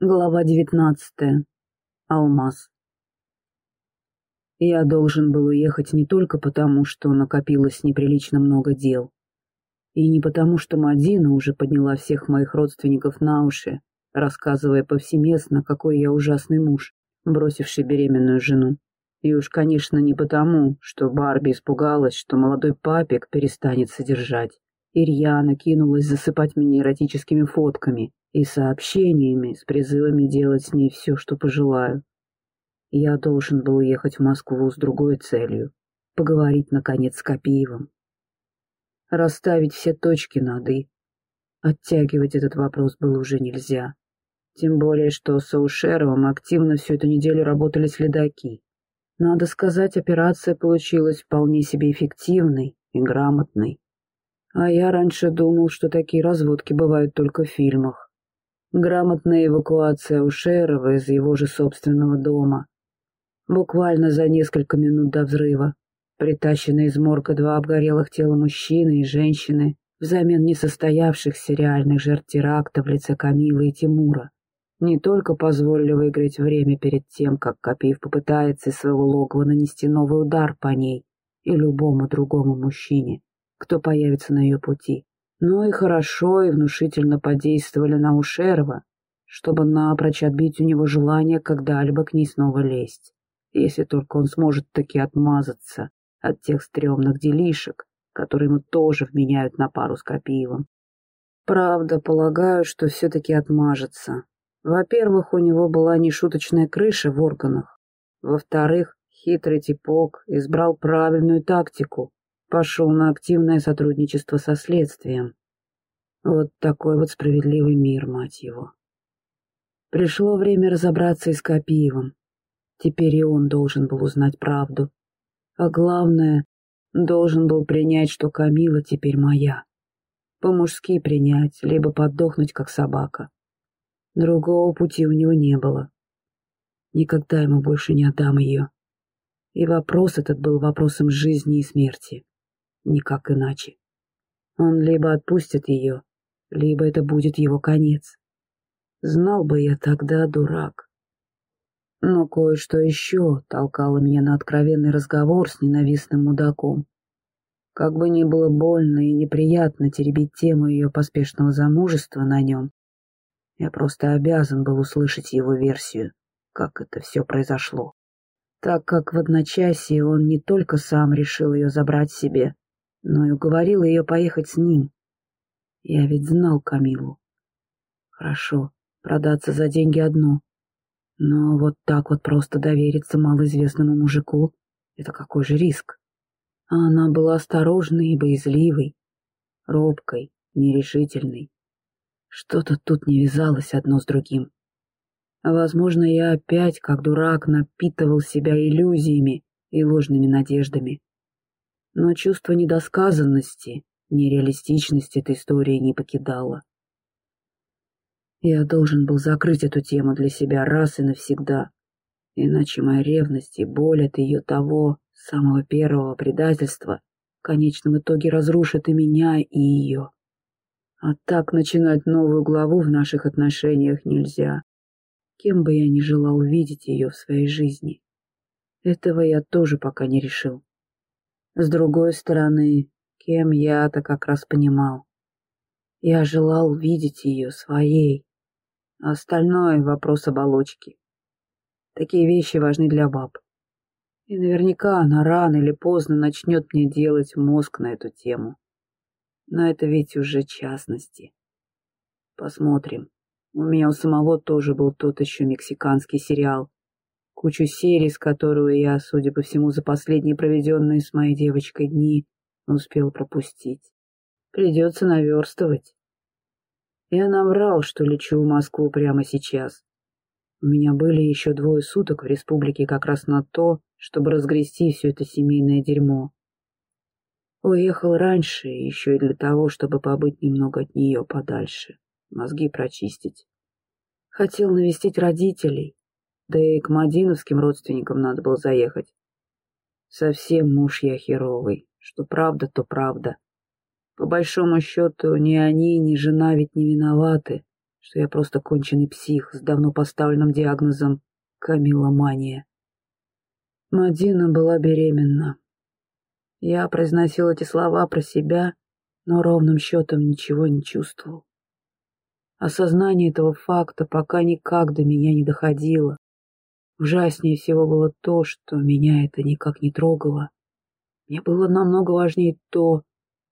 Глава девятнадцатая. Алмаз. Я должен был уехать не только потому, что накопилось неприлично много дел, и не потому, что Мадина уже подняла всех моих родственников на уши, рассказывая повсеместно, какой я ужасный муж, бросивший беременную жену. И уж, конечно, не потому, что Барби испугалась, что молодой папик перестанет содержать. Ирьяна кинулась засыпать меня эротическими фотками и сообщениями с призывами делать с ней все, что пожелаю. Я должен был уехать в Москву с другой целью — поговорить, наконец, с Копиевым. Расставить все точки над «и». Оттягивать этот вопрос было уже нельзя. Тем более, что с Аушеровым активно всю эту неделю работали следаки. Надо сказать, операция получилась вполне себе эффективной и грамотной. А я раньше думал, что такие разводки бывают только в фильмах. Грамотная эвакуация Ушерова из его же собственного дома. Буквально за несколько минут до взрыва. Притащены из морга два обгорелых тела мужчины и женщины взамен несостоявшихся реальных жертв теракта в лице Камилы и Тимура. Не только позволили выиграть время перед тем, как Копиев попытается из своего логова нанести новый удар по ней и любому другому мужчине, кто появится на ее пути. Но и хорошо и внушительно подействовали на Ушерова, чтобы напрочь отбить у него желание когда-либо к ней снова лезть, если только он сможет таки отмазаться от тех стрёмных делишек, которые ему тоже вменяют на пару с Копиевым. Правда, полагаю, что все-таки отмажется. Во-первых, у него была нешуточная крыша в органах. Во-вторых, хитрый типок избрал правильную тактику пошел на активное сотрудничество со следствием. Вот такой вот справедливый мир, мать его. Пришло время разобраться и с Копиевым. Теперь и он должен был узнать правду. А главное, должен был принять, что Камила теперь моя. По-мужски принять, либо подохнуть, как собака. Другого пути у него не было. Никогда ему больше не отдам ее. И вопрос этот был вопросом жизни и смерти никак иначе. Он либо отпустит ее, либо это будет его конец. Знал бы я тогда, дурак. Но кое-что еще толкало меня на откровенный разговор с ненавистным мудаком. Как бы ни было больно и неприятно теребить тему ее поспешного замужества на нем, я просто обязан был услышать его версию, как это все произошло. Так как в одночасье он не только сам решил ее забрать себе, но и уговорил ее поехать с ним. Я ведь знал Камилу. Хорошо, продаться за деньги одно. Но вот так вот просто довериться малоизвестному мужику — это какой же риск? А она была осторожной и боязливой, робкой, нерешительной. Что-то тут не вязалось одно с другим. Возможно, я опять, как дурак, напитывал себя иллюзиями и ложными надеждами но чувство недосказанности, нереалистичности этой истории не покидало. Я должен был закрыть эту тему для себя раз и навсегда, иначе моя ревность и боль от ее того, самого первого предательства, в конечном итоге разрушат и меня, и ее. А так начинать новую главу в наших отношениях нельзя, кем бы я ни желал видеть ее в своей жизни. Этого я тоже пока не решил. С другой стороны, кем я-то как раз понимал. Я желал видеть ее своей. Остальное — вопрос оболочки. Такие вещи важны для баб. И наверняка она рано или поздно начнет мне делать мозг на эту тему. Но это ведь уже частности. Посмотрим. У меня у самого тоже был тот еще мексиканский сериал кучу серий, которую я, судя по всему, за последние проведенные с моей девочкой дни успел пропустить. Придется наверстывать. Я наврал, что лечу в Москву прямо сейчас. У меня были еще двое суток в республике как раз на то, чтобы разгрести все это семейное дерьмо. Уехал раньше, еще и для того, чтобы побыть немного от нее подальше, мозги прочистить. Хотел навестить родителей, да и к Мадиновским родственникам надо было заехать. Совсем муж я херовый. Что правда, то правда. По большому счету, ни они, ни жена ведь не виноваты. что я просто конченый псих с давно поставленным диагнозом камиломания. Мадина была беременна. Я произносил эти слова про себя, но ровным счетом ничего не чувствовал. Осознание этого факта пока никак до меня не доходило. Ужаснее всего было то, что меня это никак не трогало. Мне было намного важнее то,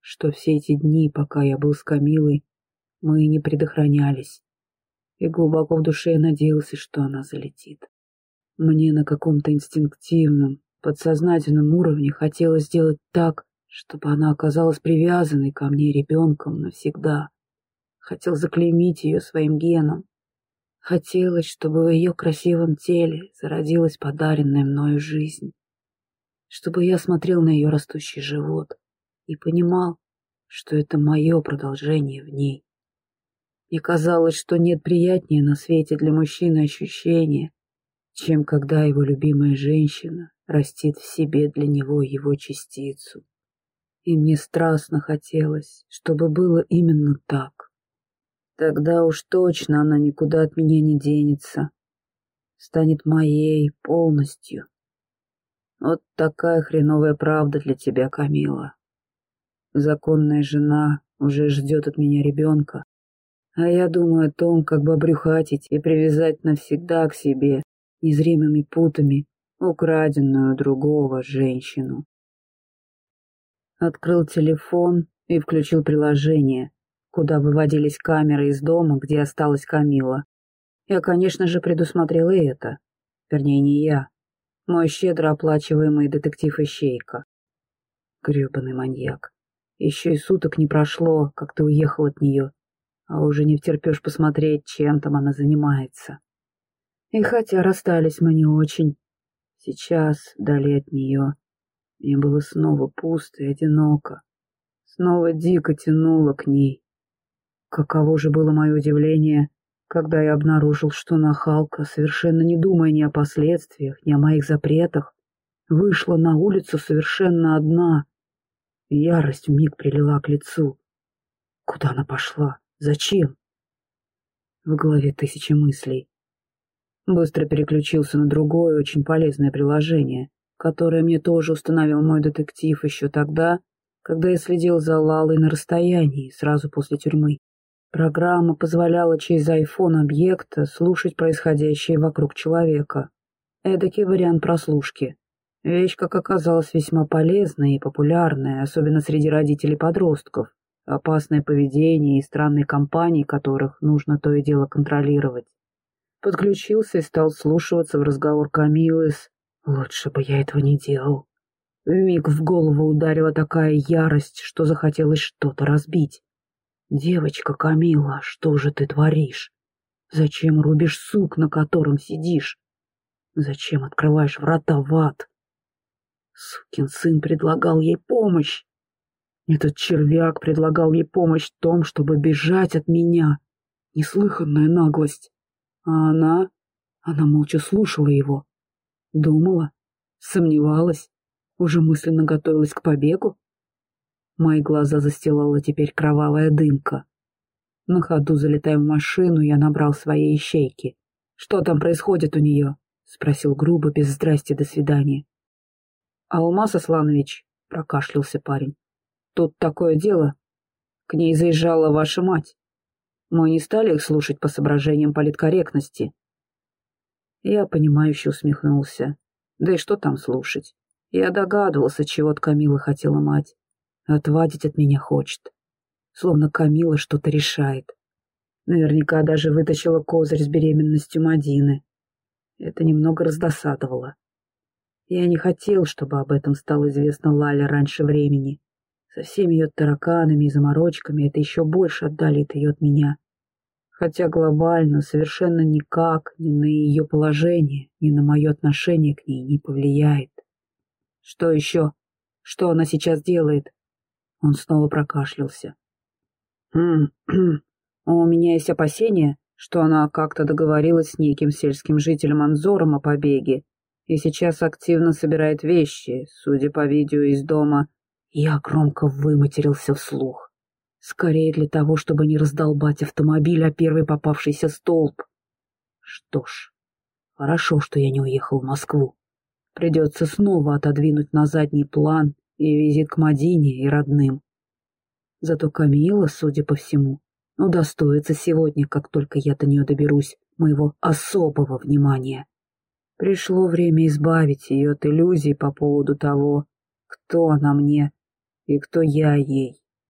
что все эти дни, пока я был с Камилой, мы не предохранялись. И глубоко в душе я надеялся, что она залетит. Мне на каком-то инстинктивном, подсознательном уровне хотелось сделать так, чтобы она оказалась привязанной ко мне ребенком навсегда. Хотел заклеймить ее своим геном. Хотелось, чтобы в ее красивом теле зародилась подаренная мною жизнь. Чтобы я смотрел на ее растущий живот и понимал, что это мое продолжение в ней. Мне казалось, что нет приятнее на свете для мужчины ощущения, чем когда его любимая женщина растит в себе для него его частицу. И мне страстно хотелось, чтобы было именно так. Тогда уж точно она никуда от меня не денется, станет моей полностью. Вот такая хреновая правда для тебя, Камила. Законная жена уже ждет от меня ребенка, а я думаю о том, как бы обрюхатить и привязать навсегда к себе незримыми путами украденную другого женщину. Открыл телефон и включил приложение, куда выводились камеры из дома, где осталась Камила. Я, конечно же, предусмотрел и это. Вернее, не я. Мой щедро оплачиваемый детектив-ищейка. Гребаный маньяк. Еще и суток не прошло, как ты уехал от нее, а уже не втерпешь посмотреть, чем там она занимается. И хотя расстались мы не очень, сейчас, вдали от нее, мне было снова пусто и одиноко. Снова дико тянуло к ней. Каково же было мое удивление, когда я обнаружил, что нахалка, совершенно не думая ни о последствиях, ни о моих запретах, вышла на улицу совершенно одна. Ярость вмиг прилила к лицу. Куда она пошла? Зачем? В голове тысячи мыслей. Быстро переключился на другое, очень полезное приложение, которое мне тоже установил мой детектив еще тогда, когда я следил за Лалой на расстоянии, сразу после тюрьмы. Программа позволяла через iPhone объекта слушать происходящее вокруг человека. Эдакий вариант прослушки. Вещь, как оказалось, весьма полезная и популярная, особенно среди родителей-подростков. Опасное поведение и странные компании, которых нужно то и дело контролировать подключился и стал слушаться в разговор Камилы с «Лучше бы я этого не делал». Вмиг в голову ударила такая ярость, что захотелось что-то разбить. «Девочка Камила, что же ты творишь? Зачем рубишь сук, на котором сидишь? Зачем открываешь врата в ад?» Сукин сын предлагал ей помощь. Этот червяк предлагал ей помощь в том, чтобы бежать от меня. Неслыханная наглость. А она... Она молча слушала его. Думала, сомневалась, уже мысленно готовилась к побегу. Мои глаза застилала теперь кровавая дымка. На ходу, залетая в машину, я набрал своей ищейки. «Что там происходит у нее?» — спросил грубо, без здрасти, до свидания. «Алмаз Асланович», — прокашлялся парень, — «тут такое дело. К ней заезжала ваша мать. Мы не стали их слушать по соображениям политкорректности. Я, понимающе усмехнулся. Да и что там слушать? Я догадывался, чего от Камилы хотела мать. Отвадить от меня хочет. Словно Камила что-то решает. Наверняка даже вытащила козырь с беременностью Мадины. Это немного раздосадовало. Я не хотел, чтобы об этом стало известно Лале раньше времени. Со всеми ее тараканами и заморочками это еще больше отдалит ее от меня. Хотя глобально совершенно никак ни на ее положение, ни на мое отношение к ней не повлияет. Что еще? Что она сейчас делает? Он снова прокашлялся. «Хм, у меня есть опасения, что она как-то договорилась с неким сельским жителем Анзором о побеге и сейчас активно собирает вещи, судя по видео из дома, я громко выматерился вслух. Скорее для того, чтобы не раздолбать автомобиль, а первый попавшийся столб. Что ж, хорошо, что я не уехал в Москву. Придется снова отодвинуть на задний план и визит к Мадине и родным. Зато Камила, судя по всему, удостоится сегодня, как только я до нее доберусь, моего особого внимания. Пришло время избавить ее от иллюзий по поводу того, кто она мне и кто я ей.